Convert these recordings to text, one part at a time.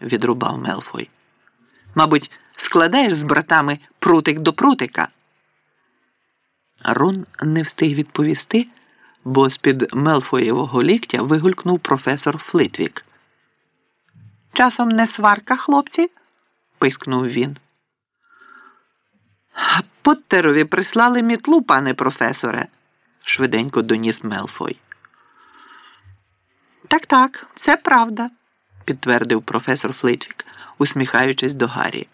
відрубав Мелфой. Мабуть, складаєш з братами прутик до прутика. Рон не встиг відповісти, бо з-під Мелфоєвого ліктя вигулькнув професор Флитвік. Часом не сварка, хлопці? пискнув він. Поттерові прислали мітлу, пане професоре, швиденько доніс Мелфой. Так, так, це правда, підтвердив професор Флитвік, усміхаючись до Гаррі.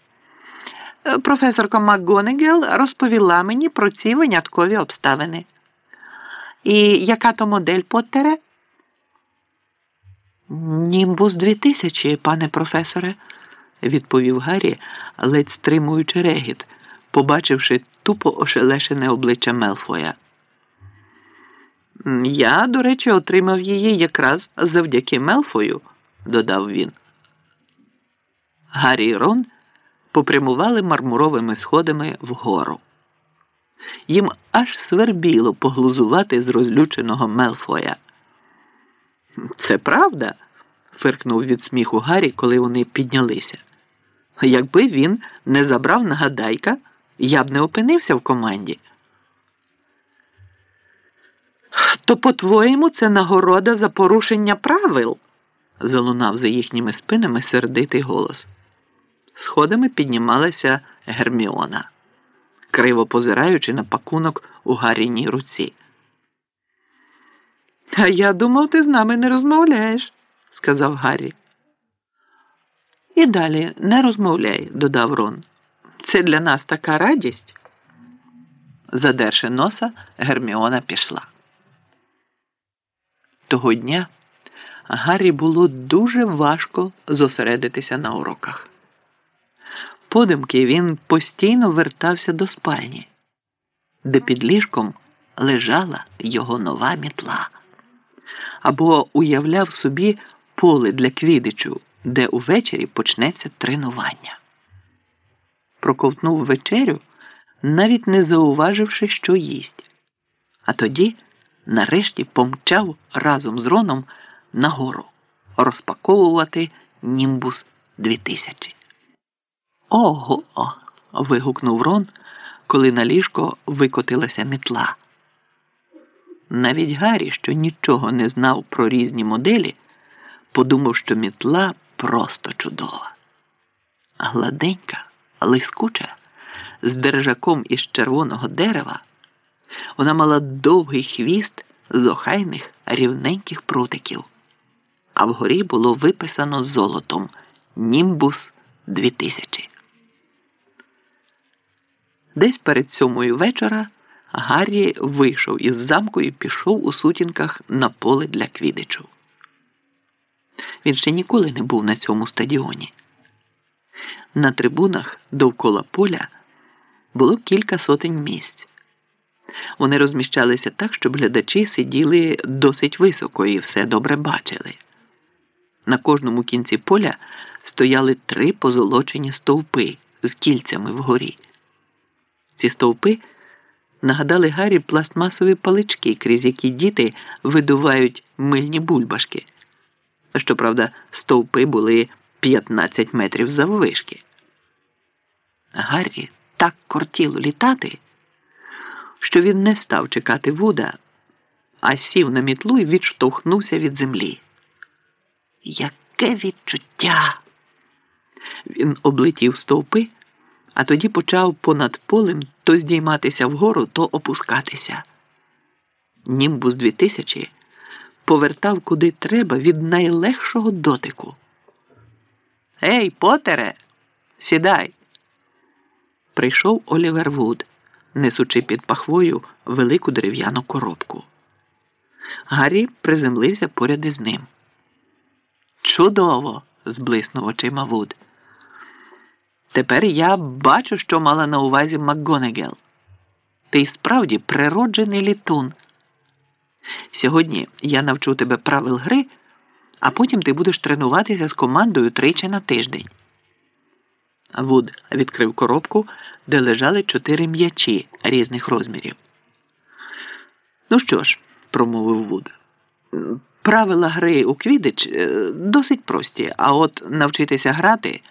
«Е, Професорка МакГонегел розповіла мені про ці виняткові обставини. І яка то модель Поттере? Німбус 2000, пане професоре, відповів Гаррі, ледь стримуючи регіт, побачивши тупо ошелешене обличчя Мелфоя. Я, до речі, отримав її якраз завдяки Мелфою, додав він. Гаррі і Рон попрямували мармуровими сходами вгору. Їм аж свербіло поглузувати з розлюченого Мелфоя. Це правда? фиркнув від сміху Гаррі, коли вони піднялися. Якби він не забрав нагадайка, я б не опинився в команді. То, по-твоєму, це нагорода за порушення правил? Залунав за їхніми спинами сердитий голос. Сходами піднімалася Герміона, криво позираючи на пакунок у Гарріній руці. А я думав, ти з нами не розмовляєш, сказав Гаррі. І далі не розмовляй, додав Рон. Це для нас така радість. Задерши носа, Герміона пішла. Того дня Гаррі було дуже важко зосередитися на уроках. Подумки він постійно вертався до спальні, де під ліжком лежала його нова мітла, або уявляв собі поле для квідичу, де увечері почнеться тренування. Проковтнув вечерю, навіть не зауваживши, що їсть. А тоді, нарешті, помчав разом з Роном нагору розпаковувати Німбус 2000. Ого. вигукнув Рон, коли на ліжко викотилася мітла. Навіть Гаррі, що нічого не знав про різні моделі, подумав, що мітла просто чудова. Гладенька, лискуча, з держаком із червоного дерева, вона мала довгий хвіст з охайних рівненьких прутиків, а вгорі було виписано золотом Німбус 2000. Десь перед сьомою вечора Гаррі вийшов із замку і пішов у сутінках на поле для квідичу. Він ще ніколи не був на цьому стадіоні. На трибунах довкола поля було кілька сотень місць. Вони розміщалися так, щоб глядачі сиділи досить високо і все добре бачили. На кожному кінці поля стояли три позолочені стовпи з кільцями вгорі. Ці стовпи нагадали Гаррі пластмасові палички, крізь які діти видувають мильні бульбашки. Щоправда, стовпи були 15 метрів заввишки. Гаррі так кортіло літати, що він не став чекати Вуда, а сів на мітлу і відштовхнувся від землі. Яке відчуття! Він облетів стовпи, а тоді почав понад полем то здійматися вгору, то опускатися. Німбус 2000 повертав куди треба від найлегшого дотику. Ей, Потере, сідай. Прийшов Олівер Вуд, несучи під пахвою велику дерев'яну коробку. Гаррі приземлився поряд із ним. Чудово! зблиснув очима Вуд. Тепер я бачу, що мала на увазі МакГонегел. Ти справді природжений літун. Сьогодні я навчу тебе правил гри, а потім ти будеш тренуватися з командою тричі на тиждень. Вуд відкрив коробку, де лежали чотири м'ячі різних розмірів. Ну що ж, промовив Вуд, Правила гри у квідич е, досить прості, а от навчитися грати